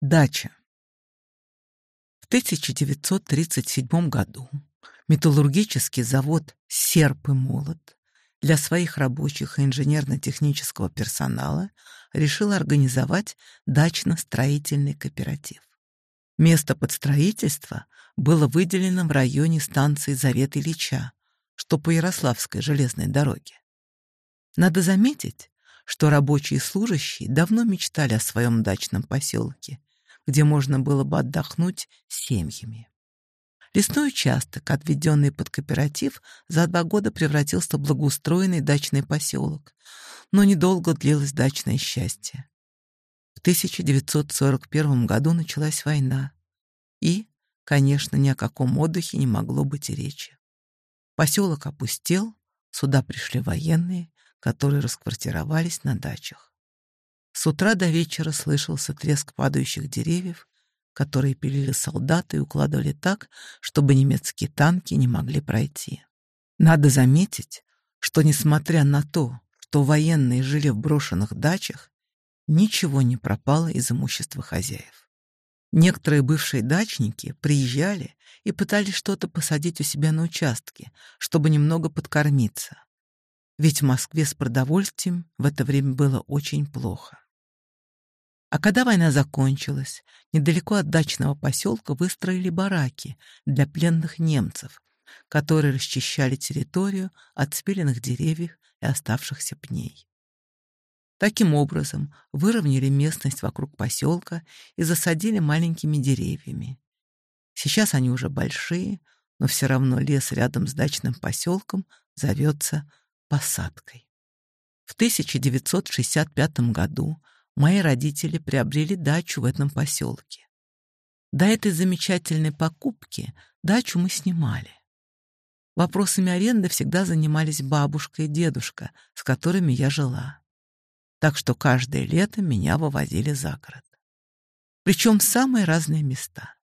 Дача. В 1937 году металлургический завод «Серп и молот» для своих рабочих и инженерно-технического персонала решил организовать дачно-строительный кооператив. Место под строительство было выделено в районе станции Завет Ильича, что по Ярославской железной дороге. Надо заметить, что рабочие и служащие давно мечтали о своем дачном поселке где можно было бы отдохнуть семьями. Лесной участок, отведенный под кооператив, за два года превратился в благоустроенный дачный поселок. Но недолго длилось дачное счастье. В 1941 году началась война. И, конечно, ни о каком отдыхе не могло быть и речи. Поселок опустел, сюда пришли военные, которые расквартировались на дачах. С утра до вечера слышался треск падающих деревьев, которые пилили солдаты и укладывали так, чтобы немецкие танки не могли пройти. Надо заметить, что несмотря на то, что военные жили в брошенных дачах, ничего не пропало из имущества хозяев. Некоторые бывшие дачники приезжали и пытались что-то посадить у себя на участке, чтобы немного подкормиться, ведь в Москве с продовольствием в это время было очень плохо. А когда война закончилась, недалеко от дачного поселка выстроили бараки для пленных немцев, которые расчищали территорию от спиленных деревьев и оставшихся пней. Таким образом, выровняли местность вокруг поселка и засадили маленькими деревьями. Сейчас они уже большие, но все равно лес рядом с дачным поселком зовется посадкой. В 1965 году мои родители приобрели дачу в этом поселке. До этой замечательной покупки дачу мы снимали. Вопросами аренды всегда занимались бабушка и дедушка, с которыми я жила. Так что каждое лето меня вывозили за город. Причем в самые разные места.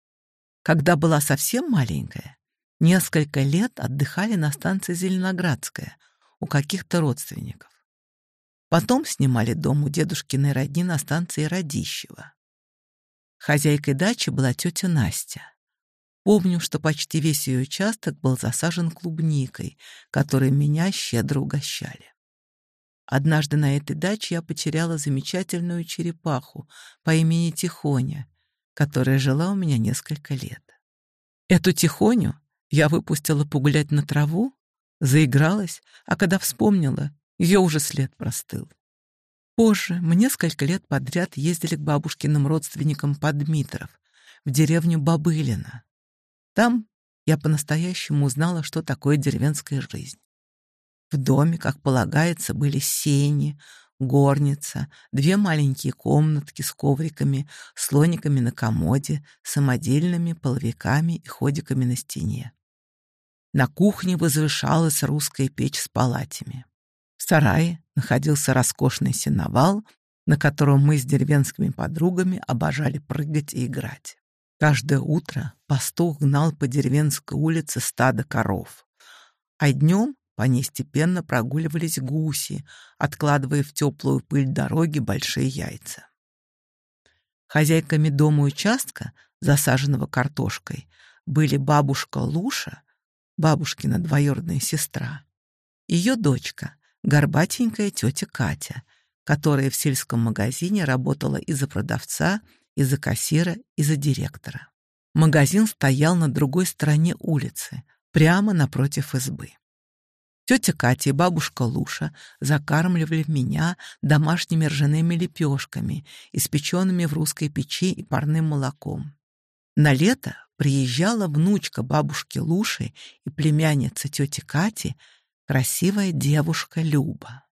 Когда была совсем маленькая, несколько лет отдыхали на станции Зеленоградская — у каких-то родственников. Потом снимали дом у дедушкиной родни на станции Радищева. Хозяйкой дачи была тетя Настя. Помню, что почти весь ее участок был засажен клубникой, которой меня щедро угощали. Однажды на этой даче я потеряла замечательную черепаху по имени Тихоня, которая жила у меня несколько лет. Эту Тихоню я выпустила погулять на траву Заигралась, а когда вспомнила, ее уже след простыл. Позже мы несколько лет подряд ездили к бабушкиным родственникам под Дмитров, в деревню Бабылина. Там я по-настоящему узнала, что такое деревенская жизнь. В доме, как полагается, были сени, горница, две маленькие комнатки с ковриками, слониками на комоде, самодельными половиками и ходиками на стене. На кухне возвышалась русская печь с палатями. В сарае находился роскошный сеновал, на котором мы с деревенскими подругами обожали прыгать и играть. Каждое утро пастух гнал по деревенской улице стадо коров, а днем по ней степенно прогуливались гуси, откладывая в теплую пыль дороги большие яйца. Хозяйками дома участка, засаженного картошкой, были бабушка Луша бабушкина двоюродная сестра. Ее дочка, горбатенькая тетя Катя, которая в сельском магазине работала и за продавца, и за кассира, и за директора. Магазин стоял на другой стороне улицы, прямо напротив избы. Тетя Катя и бабушка Луша закармливали меня домашними ржаными лепешками, испеченными в русской печи и парным молоком. На лето приезжала внучка бабушки Луши и племянница тети Кати, красивая девушка Люба.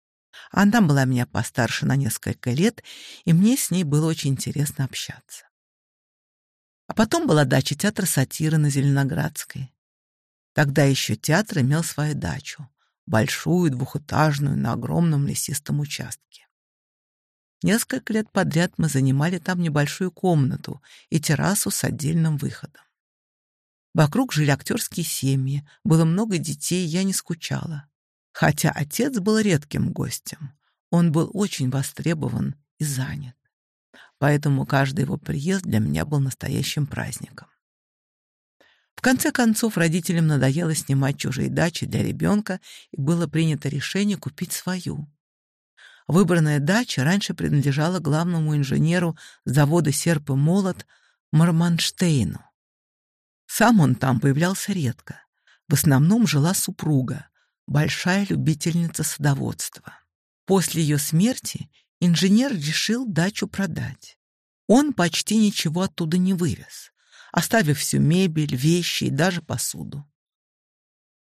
Она была меня постарше на несколько лет, и мне с ней было очень интересно общаться. А потом была дача театра сатиры на Зеленоградской. Тогда еще театр имел свою дачу, большую, двухэтажную, на огромном лесистом участке. Несколько лет подряд мы занимали там небольшую комнату и террасу с отдельным выходом. Вокруг жили актерские семьи, было много детей, я не скучала. Хотя отец был редким гостем, он был очень востребован и занят. Поэтому каждый его приезд для меня был настоящим праздником. В конце концов, родителям надоело снимать чужие дачи для ребенка, и было принято решение купить свою. Выбранная дача раньше принадлежала главному инженеру завода «Серп и молот» Марманштейну. Сам он там появлялся редко. В основном жила супруга, большая любительница садоводства. После ее смерти инженер решил дачу продать. Он почти ничего оттуда не вывез, оставив всю мебель, вещи и даже посуду.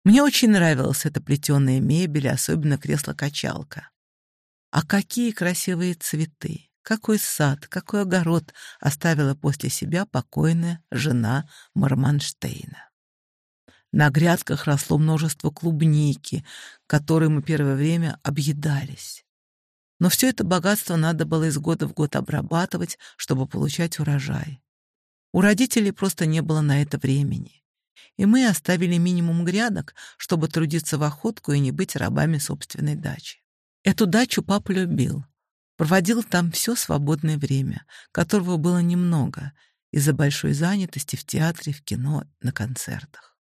Мне очень нравилась эта плетеная мебель, особенно кресло-качалка. А какие красивые цветы! Какой сад, какой огород оставила после себя покойная жена Марманштейна. На грядках росло множество клубники, которые мы первое время объедались. Но все это богатство надо было из года в год обрабатывать, чтобы получать урожай. У родителей просто не было на это времени. И мы оставили минимум грядок, чтобы трудиться в охотку и не быть рабами собственной дачи. Эту дачу папа любил. Проводил там все свободное время, которого было немного, из-за большой занятости в театре, в кино, на концертах.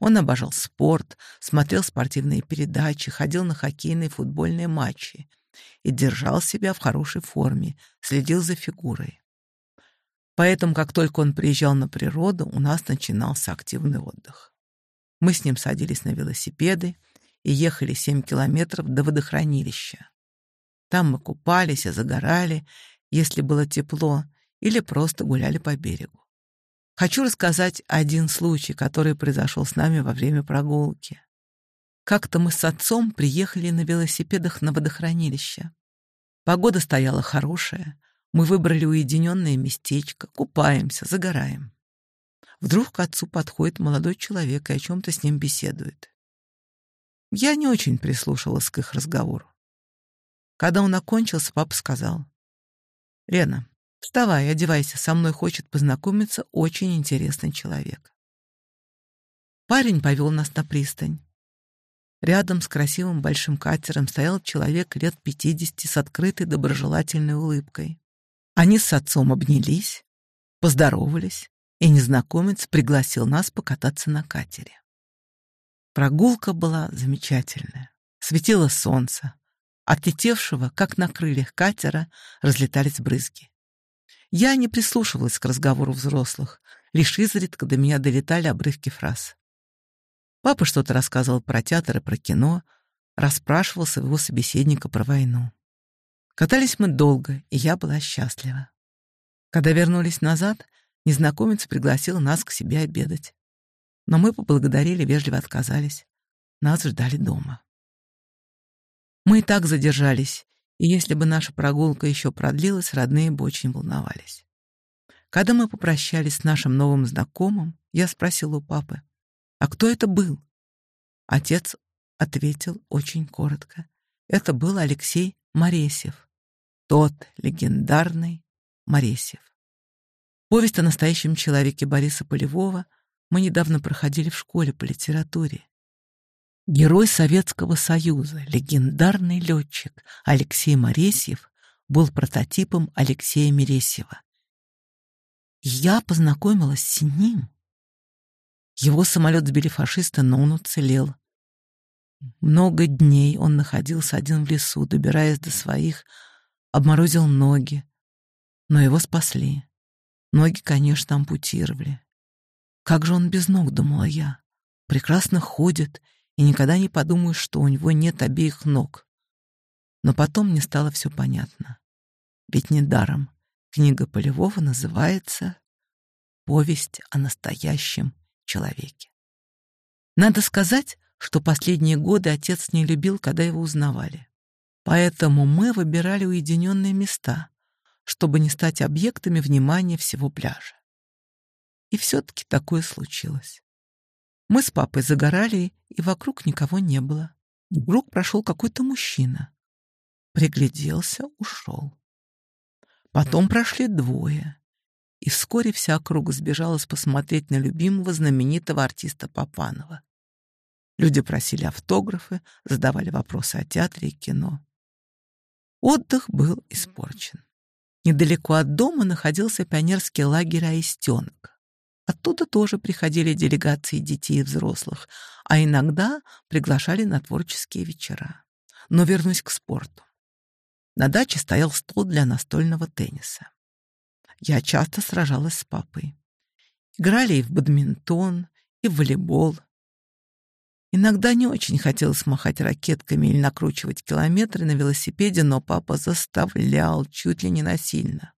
Он обожал спорт, смотрел спортивные передачи, ходил на хоккейные футбольные матчи и держал себя в хорошей форме, следил за фигурой. Поэтому, как только он приезжал на природу, у нас начинался активный отдых. Мы с ним садились на велосипеды и ехали 7 километров до водохранилища. Там мы купались и загорали, если было тепло, или просто гуляли по берегу. Хочу рассказать один случай, который произошел с нами во время прогулки. Как-то мы с отцом приехали на велосипедах на водохранилище. Погода стояла хорошая, мы выбрали уединенное местечко, купаемся, загораем. Вдруг к отцу подходит молодой человек и о чем-то с ним беседует. Я не очень прислушалась к их разговору. Когда он окончился, папа сказал. «Лена, вставай, одевайся, со мной хочет познакомиться очень интересный человек». Парень повел нас на пристань. Рядом с красивым большим катером стоял человек лет пятидесяти с открытой доброжелательной улыбкой. Они с отцом обнялись, поздоровались, и незнакомец пригласил нас покататься на катере. Прогулка была замечательная. Светило солнце, отлетевшего, как на крыльях катера, разлетались брызги. Я не прислушивалась к разговору взрослых, лишь изредка до меня долетали обрывки фраз. Папа что-то рассказывал про театр и про кино, расспрашивал своего собеседника про войну. Катались мы долго, и я была счастлива. Когда вернулись назад, незнакомец пригласил нас к себе обедать. Но мы поблагодарили, вежливо отказались. Нас ждали дома. Мы и так задержались, и если бы наша прогулка еще продлилась, родные бы очень волновались. Когда мы попрощались с нашим новым знакомым, я спросил у папы, «А кто это был?» Отец ответил очень коротко. Это был Алексей Моресев. Тот легендарный Моресев. Повесть о настоящем человеке Бориса Полевого мы недавно проходили в школе по литературе. Герой Советского Союза, легендарный летчик Алексей Моресьев был прототипом Алексея Мересьева. Я познакомилась с ним. Его самолет сбили фашисты, но он уцелел. Много дней он находился один в лесу, добираясь до своих, обморозил ноги. Но его спасли. Ноги, конечно, ампутировали. Как же он без ног, думала я. Прекрасно ходит и никогда не подумаешь, что у него нет обеих ног. Но потом мне стало все понятно. Ведь недаром книга Полевого называется «Повесть о настоящем человеке». Надо сказать, что последние годы отец не любил, когда его узнавали. Поэтому мы выбирали уединенные места, чтобы не стать объектами внимания всего пляжа. И все-таки такое случилось. Мы с папой загорали, и вокруг никого не было. Вдруг прошел какой-то мужчина. Пригляделся, ушел. Потом прошли двое. И вскоре вся округа сбежалась посмотреть на любимого знаменитого артиста Папанова. Люди просили автографы, задавали вопросы о театре и кино. Отдых был испорчен. Недалеко от дома находился пионерский лагерь «Аистенок». Оттуда тоже приходили делегации детей и взрослых, а иногда приглашали на творческие вечера. Но вернусь к спорту. На даче стоял стол для настольного тенниса. Я часто сражалась с папой. Играли и в бадминтон, и в волейбол. Иногда не очень хотелось махать ракетками или накручивать километры на велосипеде, но папа заставлял чуть ли не насильно.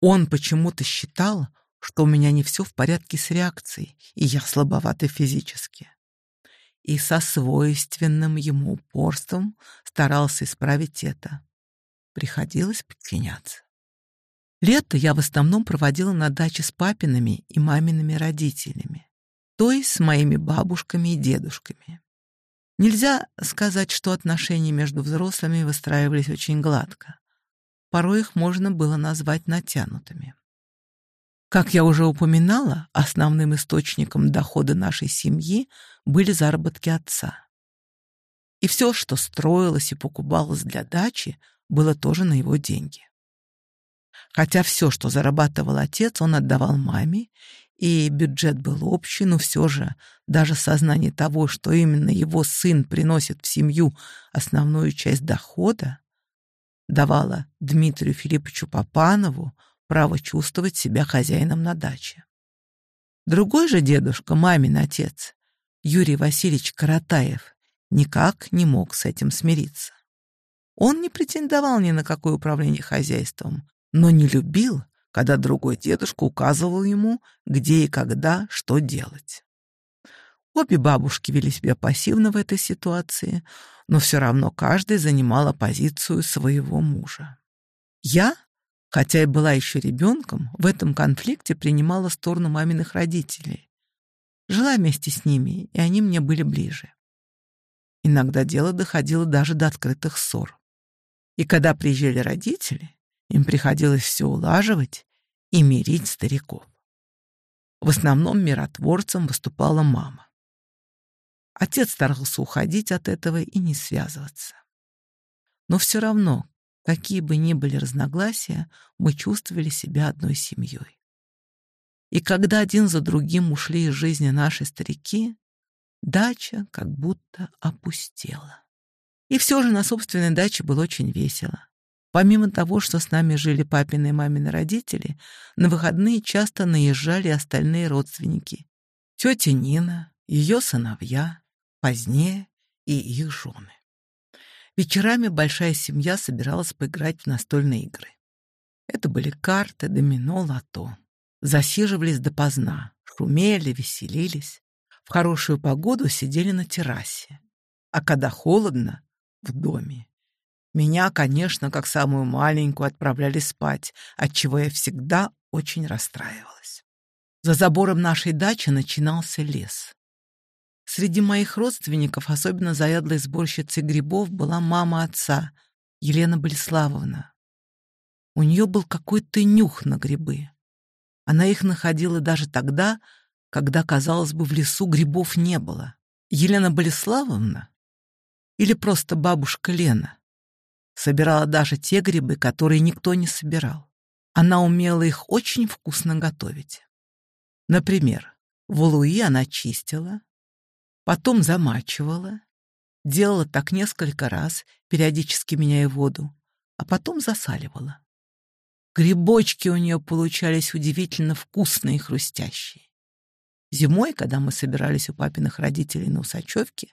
Он почему-то считал, что у меня не все в порядке с реакцией, и я слабовата физически. И со свойственным ему упорством старался исправить это. Приходилось подчиняться. Лето я в основном проводила на даче с папиными и мамиными родителями, то есть с моими бабушками и дедушками. Нельзя сказать, что отношения между взрослыми выстраивались очень гладко. Порой их можно было назвать натянутыми. Как я уже упоминала, основным источником дохода нашей семьи были заработки отца. И все, что строилось и покупалось для дачи, было тоже на его деньги. Хотя все, что зарабатывал отец, он отдавал маме, и бюджет был общий, но все же даже сознание того, что именно его сын приносит в семью основную часть дохода, давало Дмитрию Филипповичу Папанову – право чувствовать себя хозяином на даче. Другой же дедушка, мамин отец, Юрий Васильевич Каратаев, никак не мог с этим смириться. Он не претендовал ни на какое управление хозяйством, но не любил, когда другой дедушка указывал ему, где и когда что делать. Обе бабушки вели себя пассивно в этой ситуации, но все равно каждая занимала позицию своего мужа. Я Хотя и была еще ребенком, в этом конфликте принимала сторону маминых родителей. Жила вместе с ними, и они мне были ближе. Иногда дело доходило даже до открытых ссор. И когда приезжали родители, им приходилось все улаживать и мирить стариков. В основном миротворцем выступала мама. Отец старался уходить от этого и не связываться. Но все равно Какие бы ни были разногласия, мы чувствовали себя одной семьей. И когда один за другим ушли из жизни наши старики, дача как будто опустела. И все же на собственной даче было очень весело. Помимо того, что с нами жили папины и мамины родители, на выходные часто наезжали остальные родственники. Тетя Нина, ее сыновья, позднее и их жены. Вечерами большая семья собиралась поиграть в настольные игры. Это были карты, домино, лото. Засиживались допоздна, шумели, веселились. В хорошую погоду сидели на террасе. А когда холодно, в доме. Меня, конечно, как самую маленькую отправляли спать, от чего я всегда очень расстраивалась. За забором нашей дачи начинался лес. Среди моих родственников, особенно заядлой сборщицей грибов, была мама отца, Елена Болеславовна. У нее был какой-то нюх на грибы. Она их находила даже тогда, когда, казалось бы, в лесу грибов не было. Елена Болеславовна или просто бабушка Лена собирала даже те грибы, которые никто не собирал. Она умела их очень вкусно готовить. Например, в она чистила, Потом замачивала, делала так несколько раз, периодически меняя воду, а потом засаливала. Грибочки у нее получались удивительно вкусные и хрустящие. Зимой, когда мы собирались у папиных родителей на Усачевке,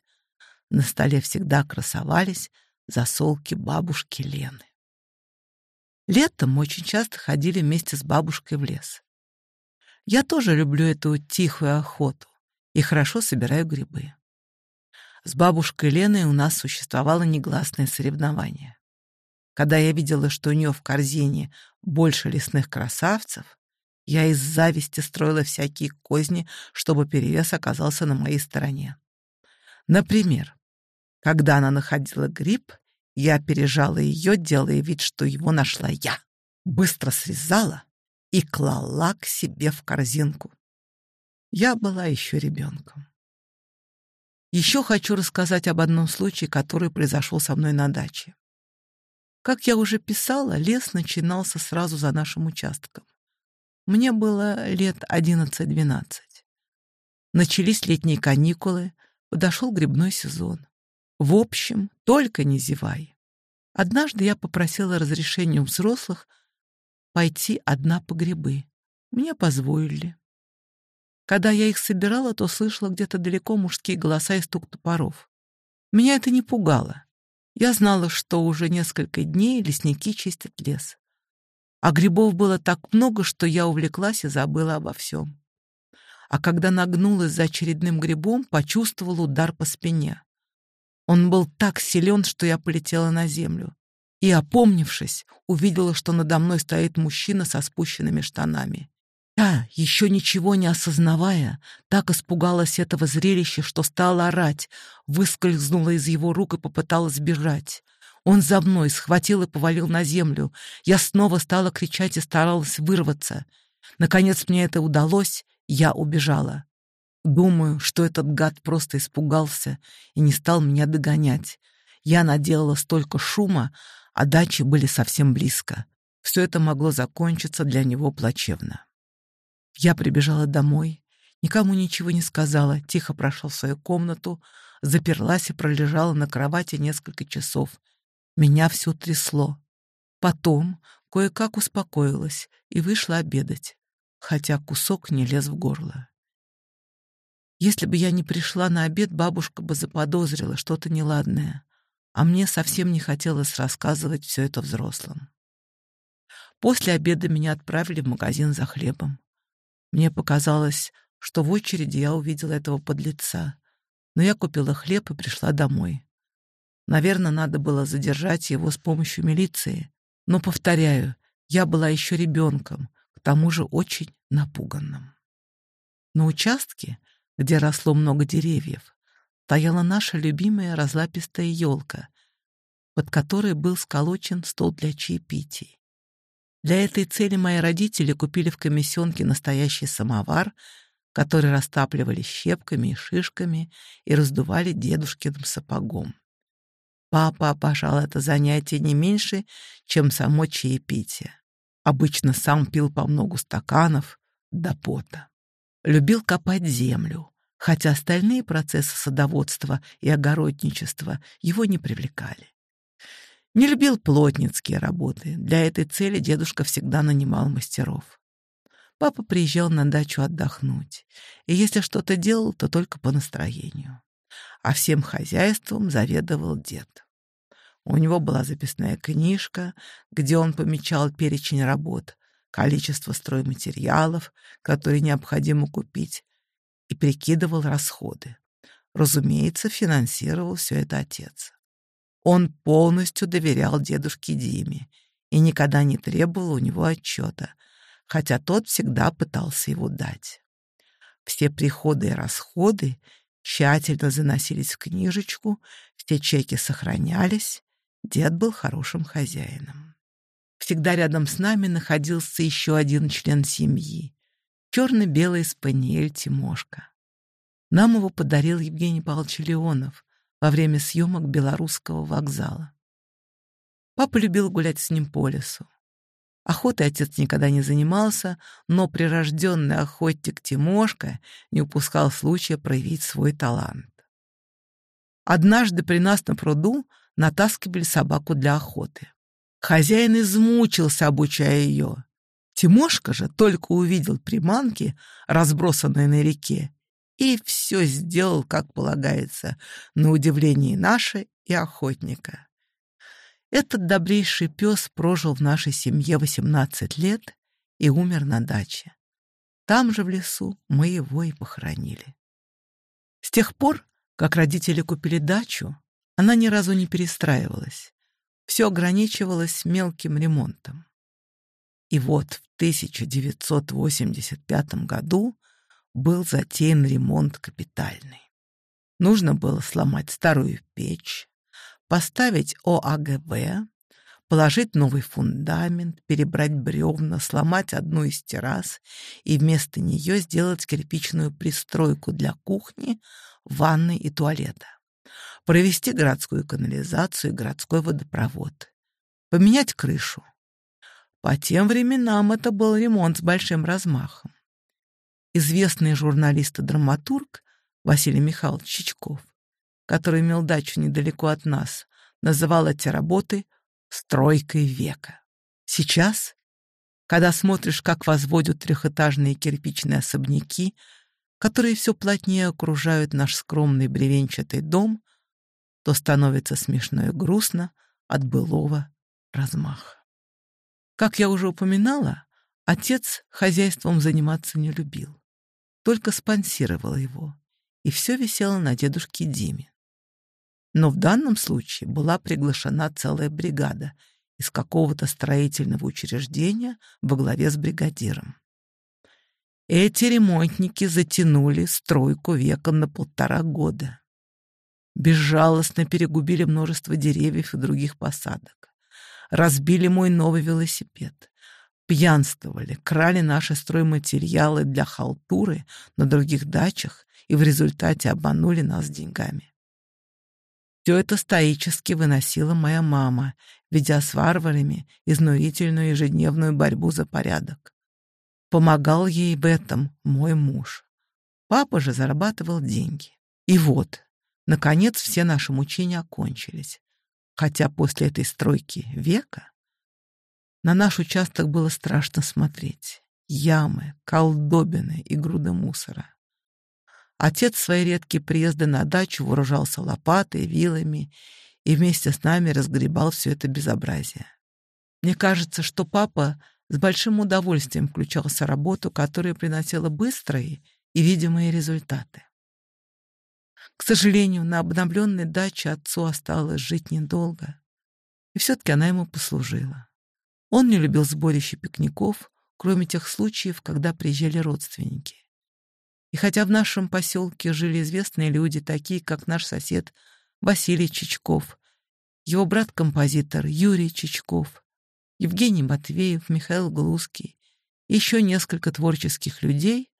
на столе всегда красовались засолки бабушки Лены. Летом мы очень часто ходили вместе с бабушкой в лес. Я тоже люблю эту тихую охоту и хорошо собираю грибы. С бабушкой Леной у нас существовало негласное соревнование. Когда я видела, что у нее в корзине больше лесных красавцев, я из зависти строила всякие козни, чтобы перевес оказался на моей стороне. Например, когда она находила гриб, я опережала ее, делая вид, что его нашла я. Быстро срезала и клала к себе в корзинку. Я была еще ребенком. Еще хочу рассказать об одном случае, который произошел со мной на даче. Как я уже писала, лес начинался сразу за нашим участком. Мне было лет 11-12. Начались летние каникулы, подошел грибной сезон. В общем, только не зевай. Однажды я попросила разрешения у взрослых пойти одна по грибы. Мне позволили. Когда я их собирала, то слышала где-то далеко мужские голоса и стук топоров. Меня это не пугало. Я знала, что уже несколько дней лесники чистят лес. А грибов было так много, что я увлеклась и забыла обо всем. А когда нагнулась за очередным грибом, почувствовала удар по спине. Он был так силен, что я полетела на землю. И, опомнившись, увидела, что надо мной стоит мужчина со спущенными штанами. Я, еще ничего не осознавая, так испугалась этого зрелища, что стала орать, выскользнула из его рук и попыталась бежать. Он за мной схватил и повалил на землю. Я снова стала кричать и старалась вырваться. Наконец мне это удалось, я убежала. Думаю, что этот гад просто испугался и не стал меня догонять. Я наделала столько шума, а дачи были совсем близко. Все это могло закончиться для него плачевно. Я прибежала домой, никому ничего не сказала, тихо прошла в свою комнату, заперлась и пролежала на кровати несколько часов. Меня все трясло. Потом кое-как успокоилась и вышла обедать, хотя кусок не лез в горло. Если бы я не пришла на обед, бабушка бы заподозрила что-то неладное, а мне совсем не хотелось рассказывать все это взрослым. После обеда меня отправили в магазин за хлебом. Мне показалось, что в очереди я увидела этого подлеца, но я купила хлеб и пришла домой. Наверное, надо было задержать его с помощью милиции. Но, повторяю, я была еще ребенком, к тому же очень напуганным. На участке, где росло много деревьев, стояла наша любимая разлапистая елка, под которой был сколочен стол для чаепитий. Для этой цели мои родители купили в комиссионке настоящий самовар, который растапливали щепками и шишками и раздували дедушкиным сапогом. Папа обожал это занятие не меньше, чем само чаепитие. Обычно сам пил по многу стаканов до пота. Любил копать землю, хотя остальные процессы садоводства и огородничества его не привлекали. Не любил плотницкие работы. Для этой цели дедушка всегда нанимал мастеров. Папа приезжал на дачу отдохнуть, и если что-то делал, то только по настроению. А всем хозяйством заведовал дед. У него была записная книжка, где он помечал перечень работ, количество стройматериалов, которые необходимо купить, и прикидывал расходы. Разумеется, финансировал все это отец. Он полностью доверял дедушке Диме и никогда не требовал у него отчета, хотя тот всегда пытался его дать. Все приходы и расходы тщательно заносились в книжечку, все чеки сохранялись, дед был хорошим хозяином. Всегда рядом с нами находился еще один член семьи — черно-белый спаниель Тимошка. Нам его подарил Евгений Павлович Леонов, во время съемок Белорусского вокзала. Папа любил гулять с ним по лесу. Охотой отец никогда не занимался, но прирожденный охотник Тимошка не упускал случая проявить свой талант. Однажды при нас на пруду натаскивали собаку для охоты. Хозяин измучился, обучая ее. Тимошка же только увидел приманки, разбросанные на реке, и все сделал, как полагается, на удивление наше и охотника. Этот добрейший пес прожил в нашей семье 18 лет и умер на даче. Там же в лесу мы его и похоронили. С тех пор, как родители купили дачу, она ни разу не перестраивалась. Все ограничивалось мелким ремонтом. И вот в 1985 году был затеян ремонт капитальный. Нужно было сломать старую печь, поставить ОАГБ, положить новый фундамент, перебрать бревна, сломать одну из террас и вместо нее сделать кирпичную пристройку для кухни, ванны и туалета. Провести городскую канализацию и городской водопровод. Поменять крышу. По тем временам это был ремонт с большим размахом известный журналист и драматург Василий Михайлович Чичков, который имел дачу недалеко от нас, называл эти работы «стройкой века». Сейчас, когда смотришь, как возводят трехэтажные кирпичные особняки, которые все плотнее окружают наш скромный бревенчатый дом, то становится смешно и грустно от былого размаха. Как я уже упоминала, отец хозяйством заниматься не любил только спонсировала его, и все висело на дедушке Диме. Но в данном случае была приглашена целая бригада из какого-то строительного учреждения во главе с бригадиром. Эти ремонтники затянули стройку веком на полтора года. Безжалостно перегубили множество деревьев и других посадок. Разбили мой новый велосипед пьянствовали, крали наши стройматериалы для халтуры на других дачах и в результате обманули нас деньгами. Все это стоически выносила моя мама, ведя с варварами изнурительную ежедневную борьбу за порядок. Помогал ей в этом мой муж. Папа же зарабатывал деньги. И вот, наконец, все наши мучения окончились. Хотя после этой стройки века на наш участок было страшно смотреть. Ямы, колдобины и груды мусора. Отец свои редкие приезды на дачу вооружался лопатой, вилами и вместе с нами разгребал все это безобразие. Мне кажется, что папа с большим удовольствием включался в работу, которая приносила быстрые и видимые результаты. К сожалению, на обновленной даче отцу осталось жить недолго, и все-таки она ему послужила. Он не любил сборище пикников, кроме тех случаев, когда приезжали родственники. И хотя в нашем поселке жили известные люди, такие как наш сосед Василий Чичков, его брат-композитор Юрий Чичков, Евгений Матвеев, Михаил Глузский и еще несколько творческих людей,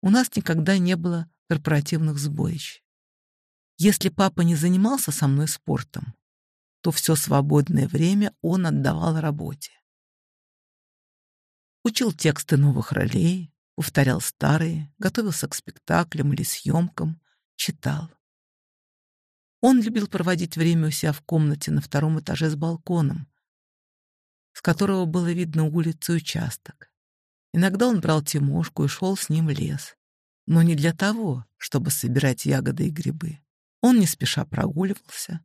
у нас никогда не было корпоративных сборищ. Если папа не занимался со мной спортом, то все свободное время он отдавал работе. Учил тексты новых ролей, повторял старые, готовился к спектаклям или съемкам, читал. Он любил проводить время у себя в комнате на втором этаже с балконом, с которого было видно улицу и участок. Иногда он брал Тимошку и шел с ним в лес. Но не для того, чтобы собирать ягоды и грибы. Он не спеша прогуливался,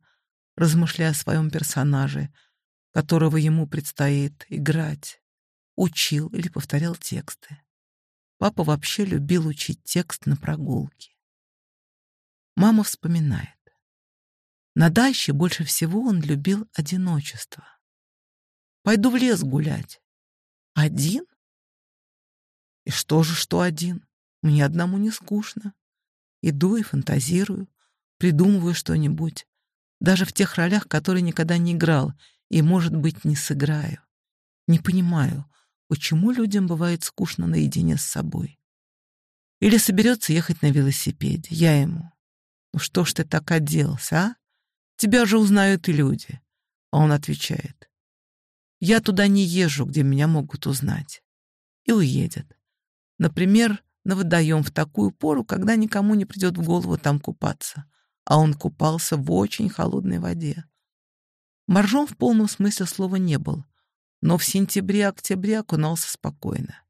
размышляя о своем персонаже, которого ему предстоит играть, учил или повторял тексты. Папа вообще любил учить текст на прогулке. Мама вспоминает. На даче больше всего он любил одиночество. «Пойду в лес гулять». «Один?» «И что же, что один? Мне одному не скучно. Иду и фантазирую, придумываю что-нибудь, даже в тех ролях, которые никогда не играл и, может быть, не сыграю. Не понимаю, почему людям бывает скучно наедине с собой. Или соберется ехать на велосипеде. Я ему. «Ну что ж ты так оделся, а? Тебя же узнают и люди». А он отвечает. «Я туда не езжу, где меня могут узнать». И уедет. Например, на водоем в такую пору, когда никому не придет в голову там купаться. А он купался в очень холодной воде. Моржом в полном смысле слова не был — но в сентябре-октябре окунался спокойно.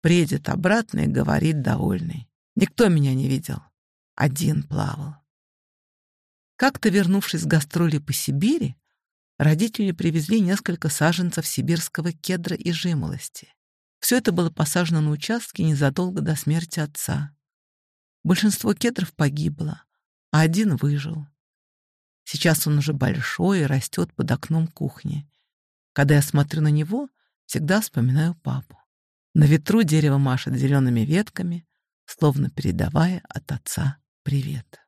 Приедет обратно и говорит довольный. Никто меня не видел. Один плавал. Как-то, вернувшись с гастролей по Сибири, родители привезли несколько саженцев сибирского кедра и жимолости. Все это было посажено на участке незадолго до смерти отца. Большинство кедров погибло, а один выжил. Сейчас он уже большой и растет под окном кухни. Когда я смотрю на него, всегда вспоминаю папу. На ветру дерево машет зелеными ветками, словно передавая от отца привет.